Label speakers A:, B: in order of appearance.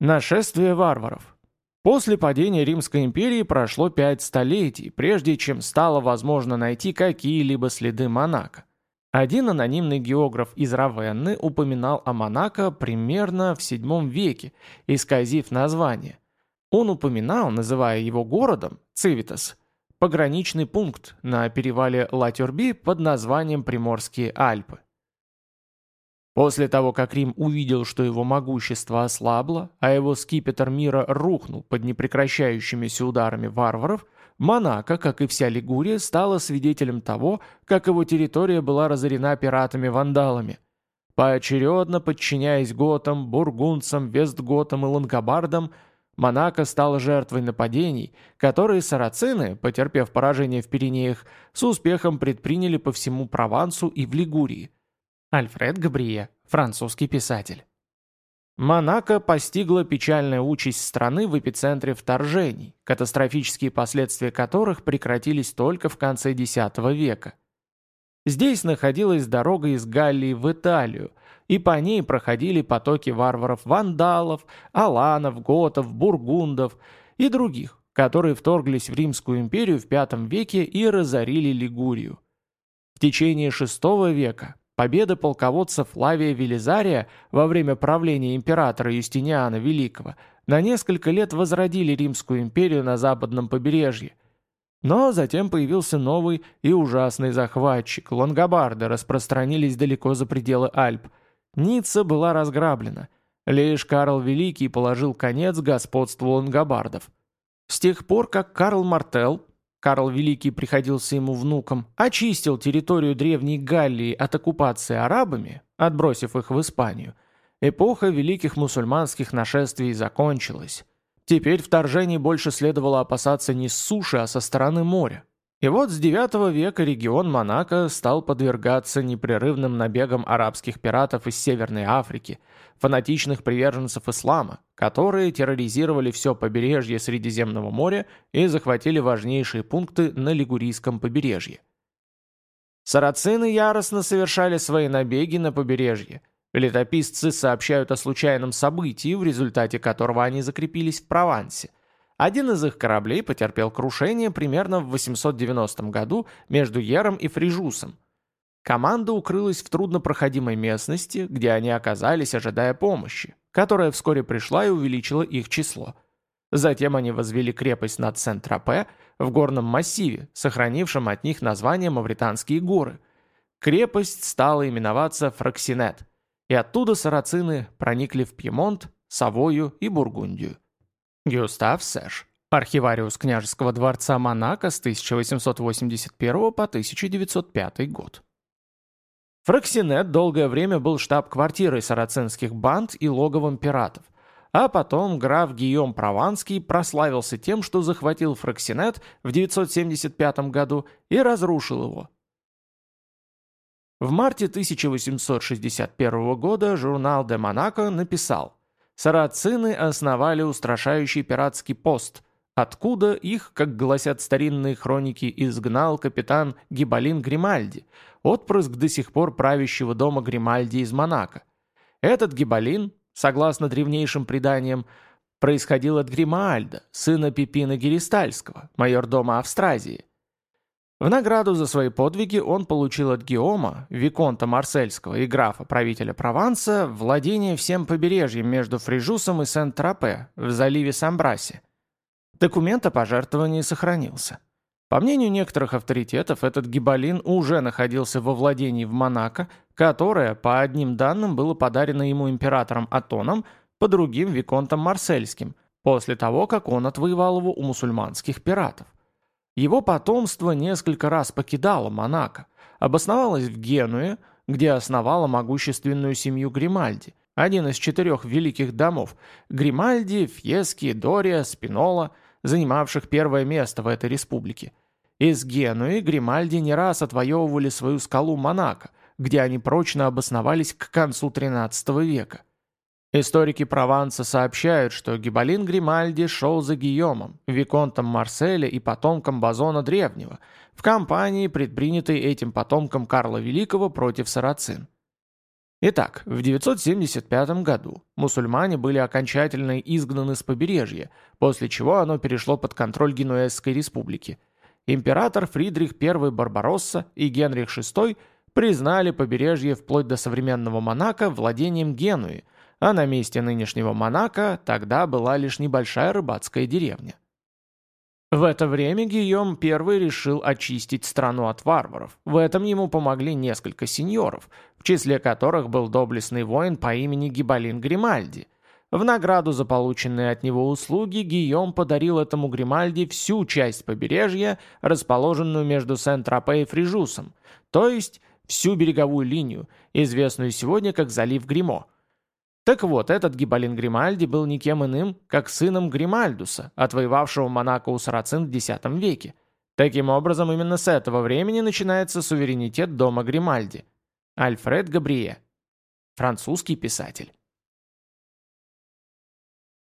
A: Нашествие варваров. После падения Римской империи прошло пять столетий, прежде чем стало возможно найти какие-либо следы Монако. Один анонимный географ из Равенны упоминал о Монако примерно в VII веке, исказив название. Он упоминал, называя его городом, Цивитас, пограничный пункт на перевале Ла-Тюрби под названием Приморские Альпы. После того, как Рим увидел, что его могущество ослабло, а его скипетр мира рухнул под непрекращающимися ударами варваров, Монако, как и вся Лигурия, стала свидетелем того, как его территория была разорена пиратами-вандалами. Поочередно подчиняясь готам, бургунцам, вестготам и лангобардам, Монако стала жертвой нападений, которые сарацины, потерпев поражение в Пиренеях, с успехом предприняли по всему Провансу и в Лигурии – Альфред Габрие, французский писатель. Монако постигла печальная участь страны в эпицентре вторжений, катастрофические последствия которых прекратились только в конце X века. Здесь находилась дорога из Галлии в Италию, и по ней проходили потоки варваров-вандалов, аланов, готов, бургундов и других, которые вторглись в Римскую империю в V веке и разорили Лигурию. В течение VI века Победы полководцев Флавия Велизария во время правления императора Юстиниана Великого на несколько лет возродили Римскую империю на западном побережье. Но затем появился новый и ужасный захватчик. Лонгобарды распространились далеко за пределы Альп. Ницца была разграблена. Лишь Карл Великий положил конец господству лонгобардов. С тех пор, как Карл Мартел, Карл Великий приходился ему внуком, очистил территорию Древней Галлии от оккупации арабами, отбросив их в Испанию, эпоха великих мусульманских нашествий закончилась. Теперь вторжений больше следовало опасаться не с суши, а со стороны моря. И вот с IX века регион Монако стал подвергаться непрерывным набегам арабских пиратов из Северной Африки, фанатичных приверженцев ислама, которые терроризировали все побережье Средиземного моря и захватили важнейшие пункты на Лигурийском побережье. Сарацины яростно совершали свои набеги на побережье. Летописцы сообщают о случайном событии, в результате которого они закрепились в Провансе – один из их кораблей потерпел крушение примерно в 890 году между Ером и Фрижусом. Команда укрылась в труднопроходимой местности, где они оказались, ожидая помощи, которая вскоре пришла и увеличила их число. Затем они возвели крепость над Сент-Тропе в горном массиве, сохранившем от них название Мавританские горы. Крепость стала именоваться Фраксинет, и оттуда сарацины проникли в Пьемонт, Савою и Бургундию. Гюстав Сэш, архивариус княжеского дворца Монако с 1881 по 1905 год. Фраксинет долгое время был штаб-квартирой сарацинских банд и логовом пиратов, а потом граф Гийом Прованский прославился тем, что захватил Фраксинет в 975 году и разрушил его. В марте 1861 года журнал «Де Монако» написал Сарацины основали устрашающий пиратский пост, откуда их, как гласят старинные хроники, изгнал капитан Гибалин Гримальди, отпрыск до сих пор правящего дома Гримальди из Монако. Этот Гибалин, согласно древнейшим преданиям, происходил от Гримальда, сына Пипина Геристальского, майордома Австразии. В награду за свои подвиги он получил от Гиома, Виконта Марсельского и графа, правителя Прованса, владение всем побережьем между Фрижусом и Сент-Тропе в заливе Самбраси. Документ о пожертвовании сохранился. По мнению некоторых авторитетов, этот гибалин уже находился во владении в Монако, которое, по одним данным, было подарено ему императором Атоном, по другим – Виконтом Марсельским, после того, как он отвоевал его у мусульманских пиратов. Его потомство несколько раз покидало Монако, обосновалось в Генуе, где основало могущественную семью Гримальди, один из четырех великих домов – Гримальди, Фьески, Дория, Спинола, занимавших первое место в этой республике. Из Генуи Гримальди не раз отвоевывали свою скалу Монако, где они прочно обосновались к концу XIII века. Историки Прованса сообщают, что Гибалин Гримальди шел за Гийомом, виконтом Марселя и потомком Базона Древнего, в кампании, предпринятой этим потомком Карла Великого против сарацин. Итак, в 975 году мусульмане были окончательно изгнаны с побережья, после чего оно перешло под контроль Генуэзской республики. Император Фридрих I Барбаросса и Генрих VI признали побережье вплоть до современного Монако владением Генуи, а на месте нынешнего Монако тогда была лишь небольшая рыбацкая деревня. В это время Гийом I решил очистить страну от варваров. В этом ему помогли несколько сеньоров, в числе которых был доблестный воин по имени Гибалин Гримальди. В награду за полученные от него услуги Гийом подарил этому Гримальди всю часть побережья, расположенную между Сент-Тропе и Фрижусом, то есть всю береговую линию, известную сегодня как залив Гримо – так вот, этот Гибалин Гримальди был никем иным, как сыном Гримальдуса, отвоевавшего Монако у сарацин в X веке. Таким образом, именно с этого времени начинается суверенитет дома Гримальди. Альфред Габрие. Французский писатель.